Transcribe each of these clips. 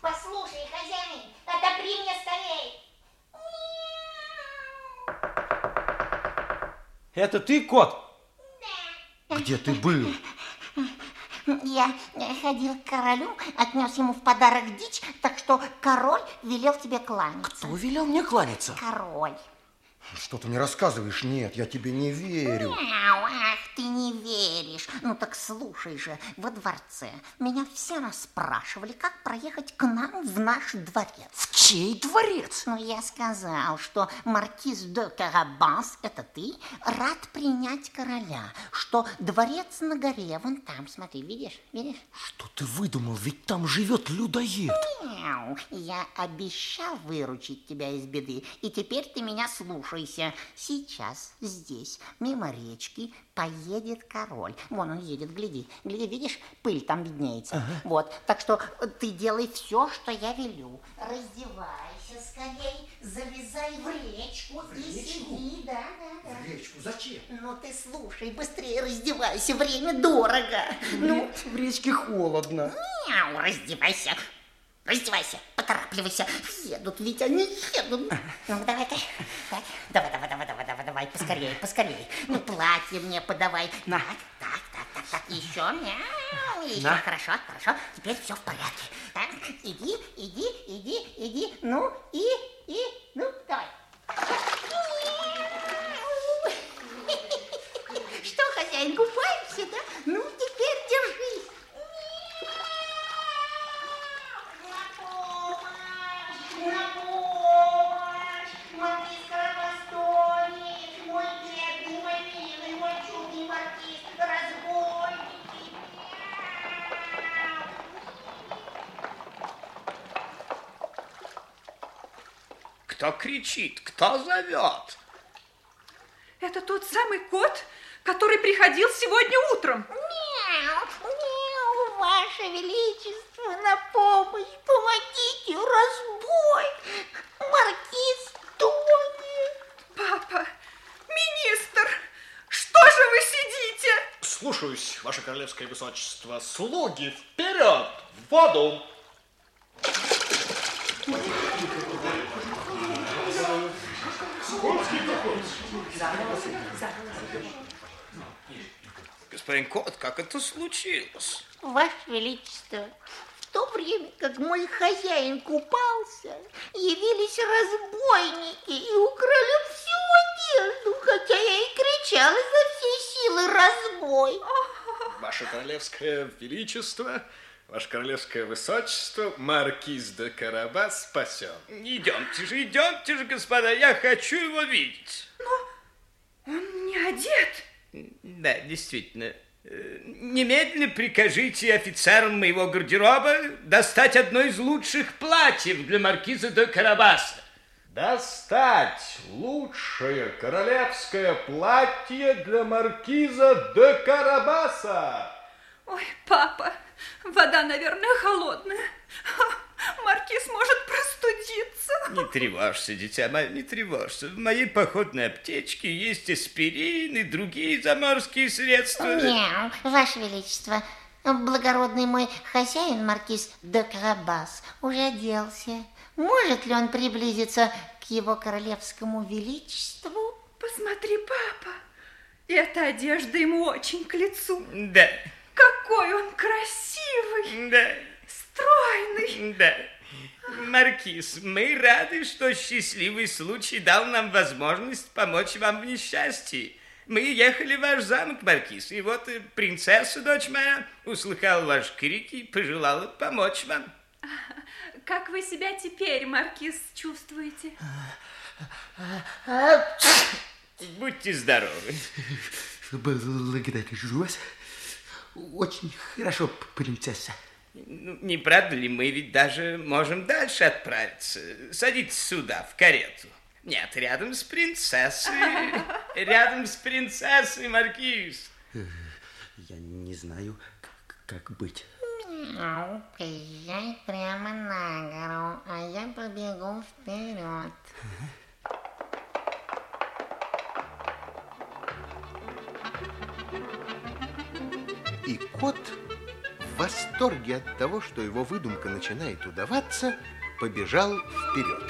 Послушай, хозяин, отопри мне скорей. Это ты, кот? Где ты был? Я ходил к королю, отнес ему в подарок дичь, так что король велел тебе кланяться. Кто велел мне кланяться? Король. Что ты мне рассказываешь? Нет, я тебе не верю. Мяу, ах, ты не веришь. Ну так слушай же, во дворце меня все расспрашивали, как проехать к нам в наш дворец. В чей дворец? Ну, я сказал, что маркиз де Карабас, это ты, рад принять короля, что дворец на горе, вон там, смотри, видишь, видишь? Что ты выдумал? Ведь там живет людоед. Мяу, я обещал выручить тебя из беды, и теперь ты меня слушайся. Сейчас здесь, мимо речки, поедет король. Вон он едет, гляди, гляди, видишь, пыль там виднеется. Вот, так что ты делай все, что я велю. Раздевайся скорей, залезай в речку и сиди, да, да, да. Речку зачем? Ну ты слушай, быстрее раздевайся, время дорого. Ну, В речке холодно. Мяу, раздевайся. Раздевайся, поторапливайся. Едут, ведь они едут. Ну, давай-ка. Так, поскорее, поскорее. Ну, платье мне подавай. Так, так, так, так, так, еще, мяу, еще, На. хорошо, хорошо. Теперь все в порядке. Так, иди, иди, иди, иди. Ну, и, и, ну, давай. Что, хозяин, купаемся, да? Ну, теперь держись. На помощь! На помощь! Маркиз Карабастонич, мой бедный, мой милый, мой чудный маркиз, разбойники! Кто кричит? Кто зовет? Это тот самый кот, который приходил сегодня утром. Мяу, мяу, ваше величество, на помощь, помогите, разбой! Маркиз тонет! Папа, министр, что же вы сидите? Слушаюсь, ваше королевское высочество. Слуги, вперед! В воду! Господин кот, как это случилось? Ваше Величество, в то время, как мой хозяин купался, явились разбойники и украли всю одежду, хотя я и кричала изо всей силы «разбой». Ваше королевское величество, ваше королевское высочество, маркиз де Карабас спасен. Идемте же, идемте же, господа, я хочу его видеть. Он не одет. Да, действительно. Э, Немедленно прикажите офицерам моего гардероба достать одно из лучших платьев для маркиза де Карабаса. Достать лучшее королевское платье для маркиза де Карабаса. Ой, папа, вода, наверное, холодная. Маркиз может простудиться. Не тревожься, дитя мое, не тревожься. В моей походной аптечке есть аспирин и другие заморские средства. Мяу, Ваше Величество, благородный мой хозяин, маркиз де Карабас, уже оделся. Может ли он приблизиться к его королевскому величеству? Посмотри, папа, эта одежда ему очень к лицу. Да, Какой он красивый, да, стройный. да. Маркиз, мы рады, что счастливый случай дал нам возможность помочь вам в несчастье. Мы ехали в ваш замок, Маркиз, и вот э, принцесса, дочь моя, услыхала ваши крики и пожелала помочь вам. Как вы себя теперь, Маркиз, чувствуете? Будьте здоровы. Благодарю вас. Очень хорошо, принцесса. Ну, не правда ли, мы ведь даже можем дальше отправиться. Садитесь сюда, в карету. Нет, рядом с принцессой. Рядом с принцессой, Маркиз. Я не знаю, как быть. Приезжай прямо на гору, а я побегу вперед. И кот восторге от того, что его выдумка начинает удаваться, побежал вперед.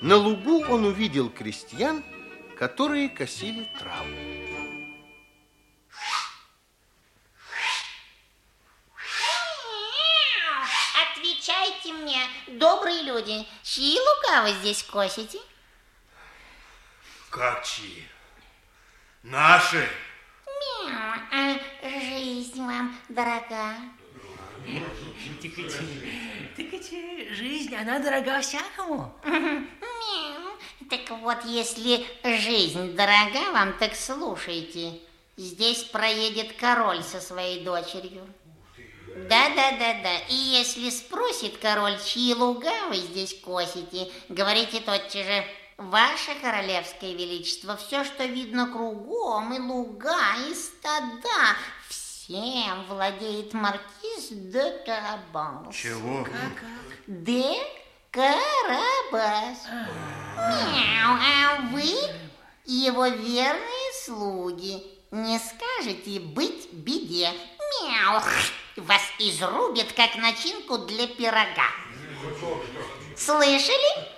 На лугу он увидел крестьян, которые косили траву. Отвечайте мне, добрые люди, чьи лука вы здесь косите? Как чьи? Наши. Мяу, а жизнь вам дорога. Так ведь жизнь, она дорога всякому. Мяу. Так вот, если жизнь дорога вам, так слушайте. Здесь проедет король со своей дочерью. Да-да-да-да. И если спросит король, чьи луга вы здесь косите, говорите тотчас же, Ваше Королевское Величество, все, что видно кругом, и луга, и стада, всем владеет маркиз де Карабас. Чего? Де Карабас. Мяу, а вы его верные слуги. Не скажете быть беде. Мяу. Вас изрубят, как начинку для пирога. Слышали?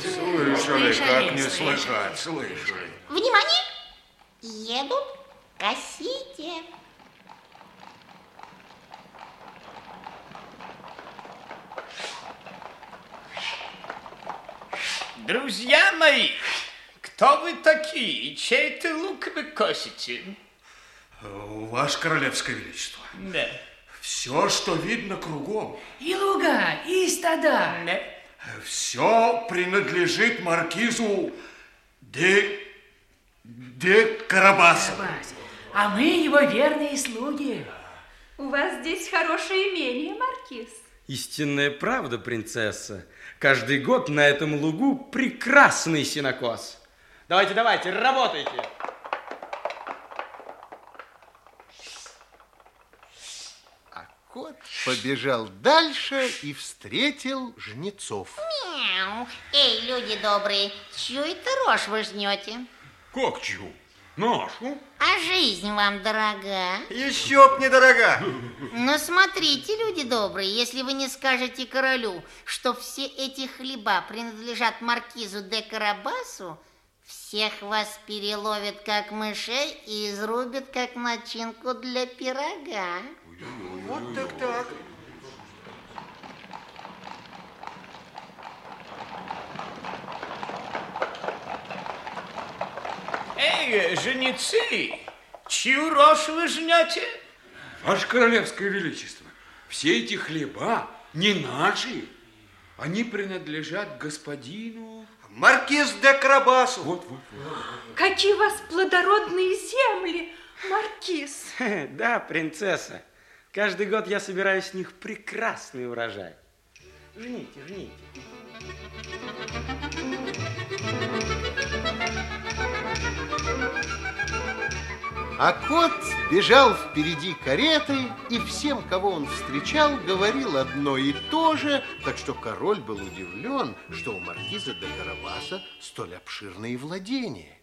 Слышали, как не слыхать, слышали. Внимание! Едут, косите. Друзья мои, кто вы такие? Чей это лук вы косите? Ваше Королевское Величество, Да. все, что видно кругом, И луга, и стада. Да. Все принадлежит маркизу де... де Карабасову. А мы его верные слуги. У вас здесь хорошее имение, Маркиз. Истинная правда, принцесса. Каждый год на этом лугу прекрасный синокос. Давайте, давайте, работайте. А кот побежал дальше и встретил жнецов. Мяу. Эй, люди добрые, чью это рожь вы жнете? Как чью? Нашу? А жизнь вам дорога? Еще б недорога. Но смотрите, люди добрые, если вы не скажете королю, что все эти хлеба принадлежат маркизу де Карабасу, всех вас переловят как мышей и изрубят как начинку для пирога. Вот так так. Эй, женицы, чью рожь вы жнете? Ваше Королевское Величество, все эти хлеба не наши. Они принадлежат господину... Маркиз де Карабасу. Вот, вот, вот. Какие у вас плодородные земли, Маркиз. Да, принцесса. Каждый год я собираю с них прекрасный урожай. Жните, жните. А кот бежал впереди кареты и всем, кого он встречал, говорил одно и то же, так что король был удивлен, что у маркиза де Карабаса столь обширные владения.